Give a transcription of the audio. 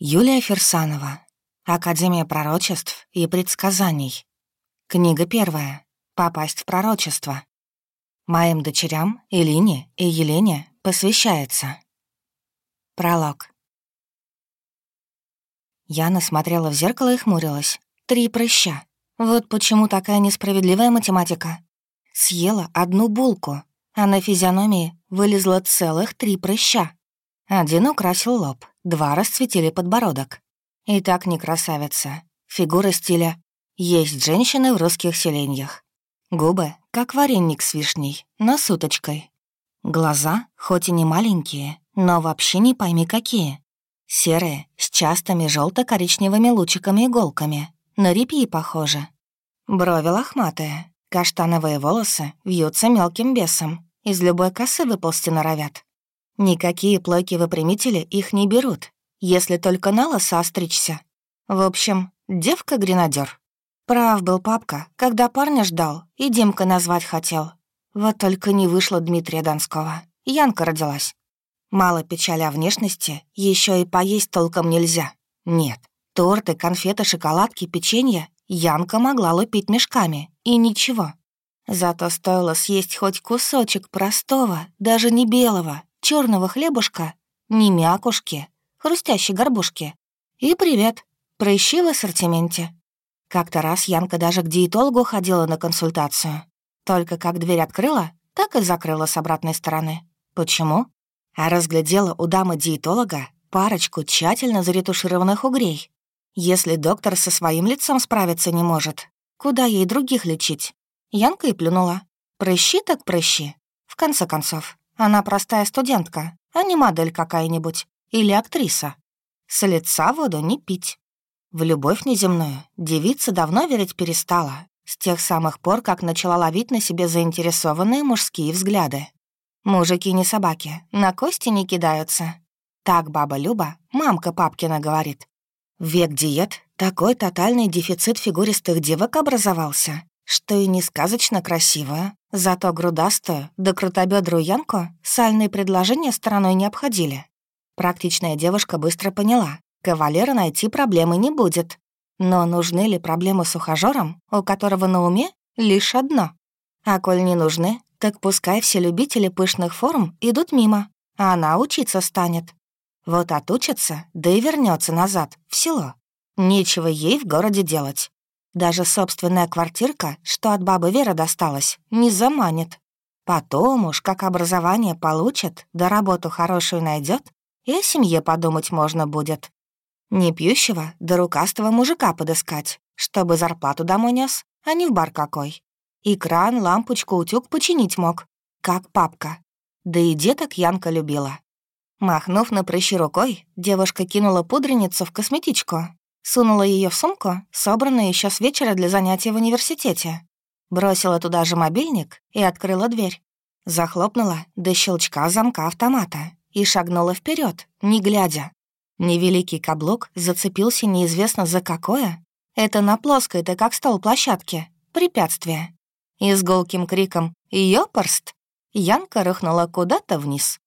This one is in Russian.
Юлия Ферсанова. Академия пророчеств и предсказаний. Книга первая. Попасть в пророчество. Моим дочерям Илине и Елене посвящается. Пролог. Яна смотрела в зеркало и хмурилась. Три прыща. Вот почему такая несправедливая математика. Съела одну булку, а на физиономии вылезло целых три прыща. Один украсил лоб, два расцветили подбородок. И так не красавица. Фигура стиля «Есть женщины в русских селениях». Губы, как вареник с вишней, но с уточкой. Глаза, хоть и не маленькие, но вообще не пойми какие. Серые, с частыми желто коричневыми лучиками-иголками. На репьи похоже. Брови лохматые, каштановые волосы вьются мелким бесом. Из любой косы выползти норовят. Никакие плойки-выпрямители их не берут, если только на лосо остричься. В общем, девка гренадер. Прав был папка, когда парня ждал и Димка назвать хотел. Вот только не вышло Дмитрия Донского. Янка родилась. Мало печали о внешности, еще и поесть толком нельзя. Нет, торты, конфеты, шоколадки, печенье Янка могла лупить мешками, и ничего. Зато стоило съесть хоть кусочек простого, даже не белого, черного хлебушка, не мякушки, хрустящей горбушки. И привет, прыщи в ассортименте. Как-то раз Янка даже к диетологу ходила на консультацию. Только как дверь открыла, так и закрыла с обратной стороны. Почему? А разглядела у дамы-диетолога парочку тщательно заретушированных угрей. Если доктор со своим лицом справиться не может, куда ей других лечить? Янка и плюнула. Прыщи так прыщи. В конце концов, она простая студентка, а не модель какая-нибудь. Или актриса. С лица воду не пить. В любовь неземную девица давно верить перестала, с тех самых пор, как начала ловить на себе заинтересованные мужские взгляды. Мужики не собаки, на кости не кидаются. Так баба Люба, мамка Папкина, говорит. Век диет такой тотальный дефицит фигуристых девок образовался, что и не сказочно красивая, зато грудастую да крутобёдрую Янку сальные предложения стороной не обходили. Практичная девушка быстро поняла, кавалера найти проблемы не будет. Но нужны ли проблемы с ухажёром, у которого на уме лишь одно? А коль не нужны, так пускай все любители пышных форм идут мимо, а она учиться станет. Вот отучится, да и вернется назад, в село. Нечего ей в городе делать. Даже собственная квартирка, что от бабы Веры досталась, не заманит. Потом уж, как образование получит, да работу хорошую найдет, и о семье подумать можно будет. Не пьющего, да рукастого мужика подыскать, чтобы зарплату домой нес, а не в бар какой. И кран, лампочку, утюг починить мог, как папка. Да и деток Янка любила. Махнув на прыщи рукой, девушка кинула пудреницу в косметичку, Сунула ее в сумку, собранную еще с вечера для занятий в университете. Бросила туда же мобильник и открыла дверь. Захлопнула до щелчка замка автомата и шагнула вперед, не глядя. Невеликий каблук зацепился неизвестно за какое. Это на плоской-то как стол площадки. Препятствие. И с голким криком «Ёпорст!» Янка рухнула куда-то вниз.